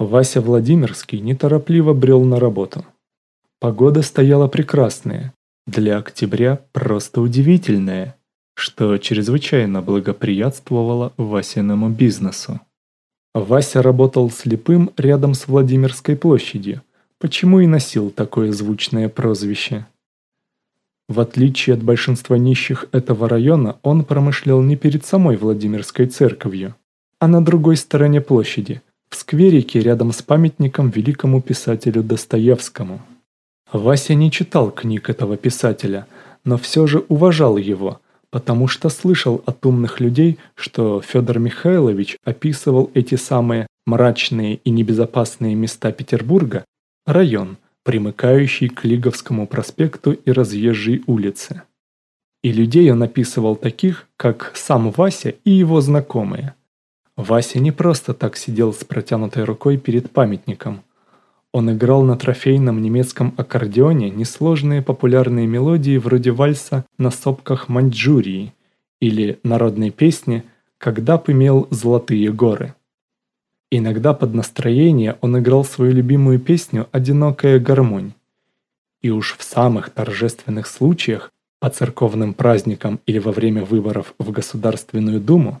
Вася Владимирский неторопливо брел на работу. Погода стояла прекрасная, для октября просто удивительная, что чрезвычайно благоприятствовало Васиному бизнесу. Вася работал слепым рядом с Владимирской площадью, почему и носил такое звучное прозвище. В отличие от большинства нищих этого района, он промышлял не перед самой Владимирской церковью, а на другой стороне площади, в скверике рядом с памятником великому писателю Достоевскому. Вася не читал книг этого писателя, но все же уважал его – потому что слышал от умных людей, что Федор Михайлович описывал эти самые мрачные и небезопасные места Петербурга, район, примыкающий к Лиговскому проспекту и разъезжей улице. И людей он описывал таких, как сам Вася и его знакомые. Вася не просто так сидел с протянутой рукой перед памятником – он играл на трофейном немецком аккордеоне несложные популярные мелодии вроде вальса на сопках Маньчжурии или народной песни «Когда б имел золотые горы». Иногда под настроение он играл свою любимую песню «Одинокая гармонь». И уж в самых торжественных случаях, по церковным праздникам или во время выборов в Государственную Думу,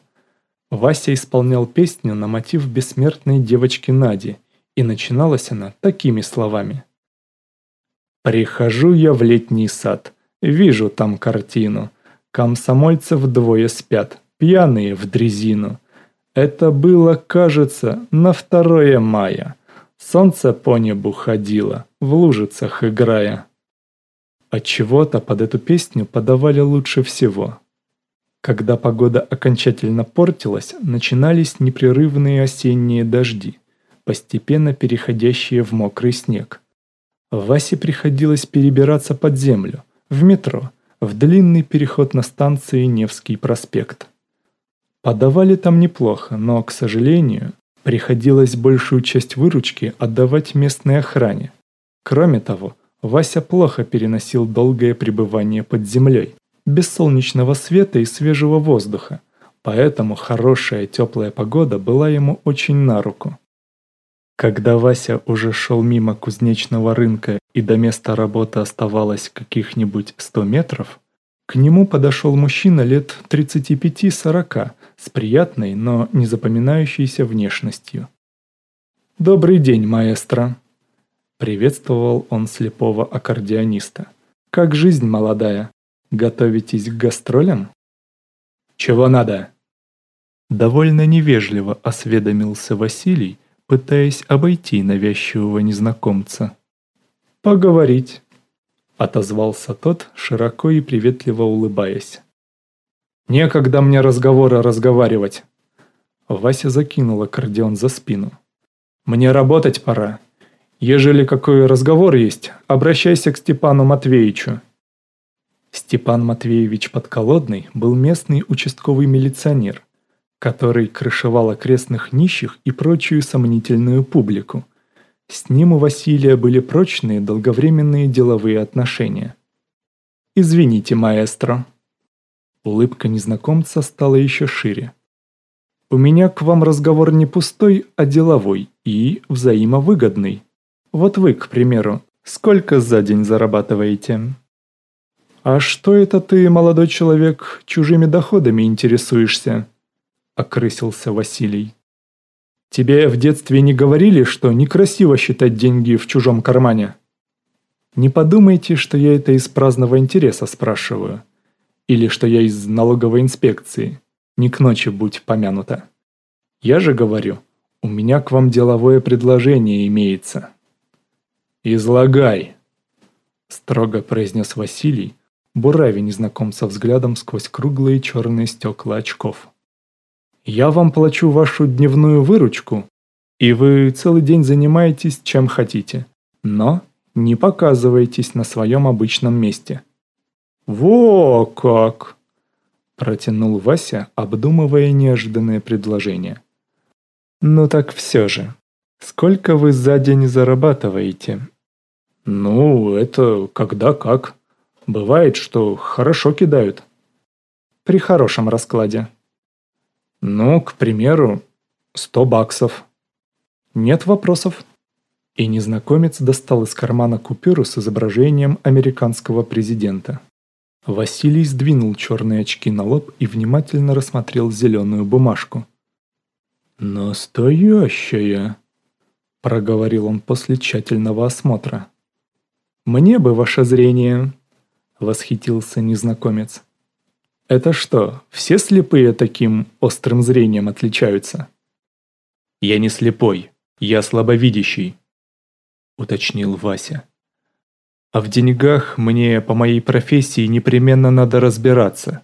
Вася исполнял песню на мотив бессмертной девочки Нади – и начиналась она такими словами. «Прихожу я в летний сад, вижу там картину. Комсомольцы вдвое спят, пьяные в дрезину. Это было, кажется, на второе мая. Солнце по небу ходило, в лужицах играя. От чего то под эту песню подавали лучше всего. Когда погода окончательно портилась, начинались непрерывные осенние дожди постепенно переходящие в мокрый снег. Васе приходилось перебираться под землю, в метро, в длинный переход на станции Невский проспект. Подавали там неплохо, но, к сожалению, приходилось большую часть выручки отдавать местной охране. Кроме того, Вася плохо переносил долгое пребывание под землей, без солнечного света и свежего воздуха, поэтому хорошая теплая погода была ему очень на руку. Когда Вася уже шел мимо кузнечного рынка и до места работы оставалось каких-нибудь 100 метров, к нему подошел мужчина лет 35-40 с приятной, но не запоминающейся внешностью. «Добрый день, маэстро!» Приветствовал он слепого аккордеониста. «Как жизнь молодая? Готовитесь к гастролям?» «Чего надо?» Довольно невежливо осведомился Василий, пытаясь обойти навязчивого незнакомца. «Поговорить», — отозвался тот, широко и приветливо улыбаясь. «Некогда мне разговора разговаривать». Вася закинул аккордеон за спину. «Мне работать пора. Ежели какой разговор есть, обращайся к Степану Матвеевичу». Степан Матвеевич Подколодный был местный участковый милиционер, который крышевал окрестных нищих и прочую сомнительную публику. С ним у Василия были прочные долговременные деловые отношения. «Извините, маэстро». Улыбка незнакомца стала еще шире. «У меня к вам разговор не пустой, а деловой и взаимовыгодный. Вот вы, к примеру, сколько за день зарабатываете?» «А что это ты, молодой человек, чужими доходами интересуешься?» окрысился Василий. «Тебе в детстве не говорили, что некрасиво считать деньги в чужом кармане?» «Не подумайте, что я это из праздного интереса спрашиваю. Или что я из налоговой инспекции. Не к ночи будь помянута. Я же говорю, у меня к вам деловое предложение имеется». «Излагай», — строго произнес Василий, бурави незнакомца взглядом сквозь круглые черные стекла очков. Я вам плачу вашу дневную выручку, и вы целый день занимаетесь чем хотите, но не показывайтесь на своем обычном месте». «Во как!» – протянул Вася, обдумывая неожиданное предложение. «Ну так все же, сколько вы за день зарабатываете?» «Ну, это когда как. Бывает, что хорошо кидают». «При хорошем раскладе», ну, к примеру, 100 баксов. Нет вопросов?» И незнакомец достал из кармана купюру с изображением американского президента. Василий сдвинул черные очки на лоб и внимательно рассмотрел зеленую бумажку. «Настоящая!» – проговорил он после тщательного осмотра. «Мне бы ваше зрение!» – восхитился незнакомец. «Это что, все слепые таким острым зрением отличаются?» «Я не слепой, я слабовидящий», – уточнил Вася. «А в деньгах мне по моей профессии непременно надо разбираться.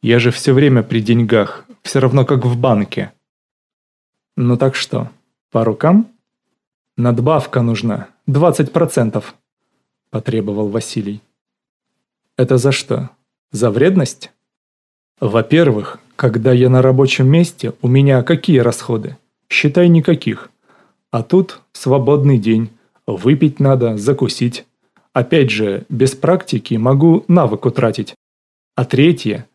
Я же все время при деньгах, все равно как в банке». «Ну так что, по рукам?» «Надбавка нужна, 20%, – потребовал Василий. «Это за что? За вредность?» «Во-первых, когда я на рабочем месте, у меня какие расходы? Считай, никаких. А тут свободный день. Выпить надо, закусить. Опять же, без практики могу навык утратить. А третье.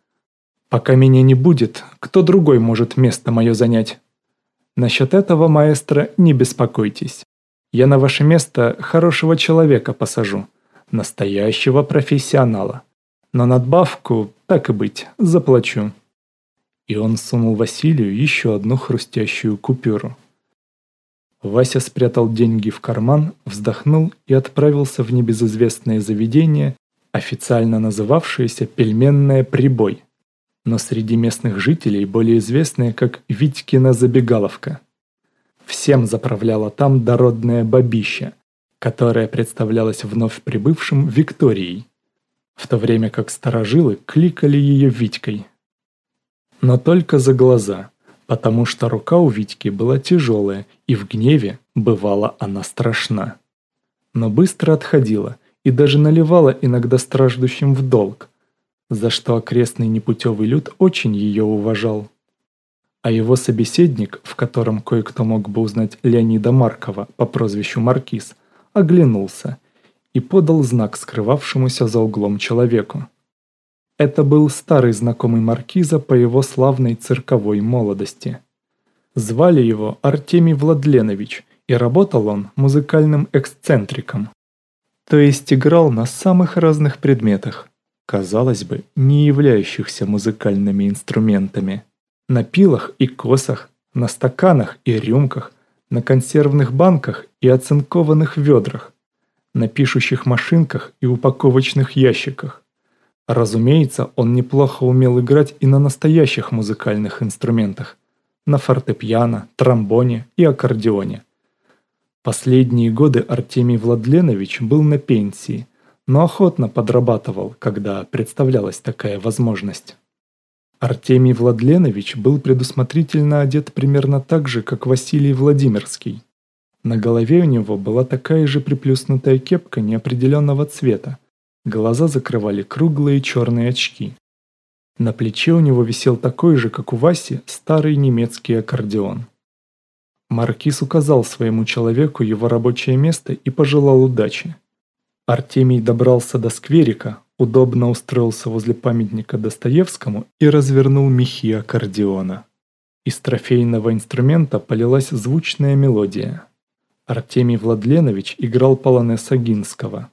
Пока меня не будет, кто другой может место мое занять? Насчет этого, маэстро, не беспокойтесь. Я на ваше место хорошего человека посажу. Настоящего профессионала. Но надбавку, так и быть, заплачу. И он сунул Василию еще одну хрустящую купюру. Вася спрятал деньги в карман, вздохнул и отправился в небезызвестное заведение, официально называвшееся «Пельменная прибой», но среди местных жителей более известное как Витькина забегаловка. Всем заправляла там дородная бабища, которая представлялась вновь прибывшим Викторией, в то время как старожилы кликали ее Витькой. Но только за глаза, потому что рука у Витьки была тяжелая, и в гневе бывала она страшна. Но быстро отходила и даже наливала иногда страждущим в долг, за что окрестный непутевый люд очень ее уважал. А его собеседник, в котором кое-кто мог бы узнать Леонида Маркова по прозвищу Маркиз, оглянулся и подал знак скрывавшемуся за углом человеку. Это был старый знакомый Маркиза по его славной цирковой молодости. Звали его Артемий Владленович, и работал он музыкальным эксцентриком. То есть играл на самых разных предметах, казалось бы, не являющихся музыкальными инструментами. На пилах и косах, на стаканах и рюмках, на консервных банках и оцинкованных ведрах, на пишущих машинках и упаковочных ящиках. Разумеется, он неплохо умел играть и на настоящих музыкальных инструментах, на фортепиано, тромбоне и аккордеоне. Последние годы Артемий Владленович был на пенсии, но охотно подрабатывал, когда представлялась такая возможность. Артемий Владленович был предусмотрительно одет примерно так же, как Василий Владимирский. На голове у него была такая же приплюснутая кепка неопределенного цвета, Глаза закрывали круглые черные очки. На плече у него висел такой же, как у Васи, старый немецкий аккордеон. Маркиз указал своему человеку его рабочее место и пожелал удачи. Артемий добрался до скверика, удобно устроился возле памятника Достоевскому и развернул мехи аккордеона. Из трофейного инструмента полилась звучная мелодия. Артемий Владленович играл полонез Агинского –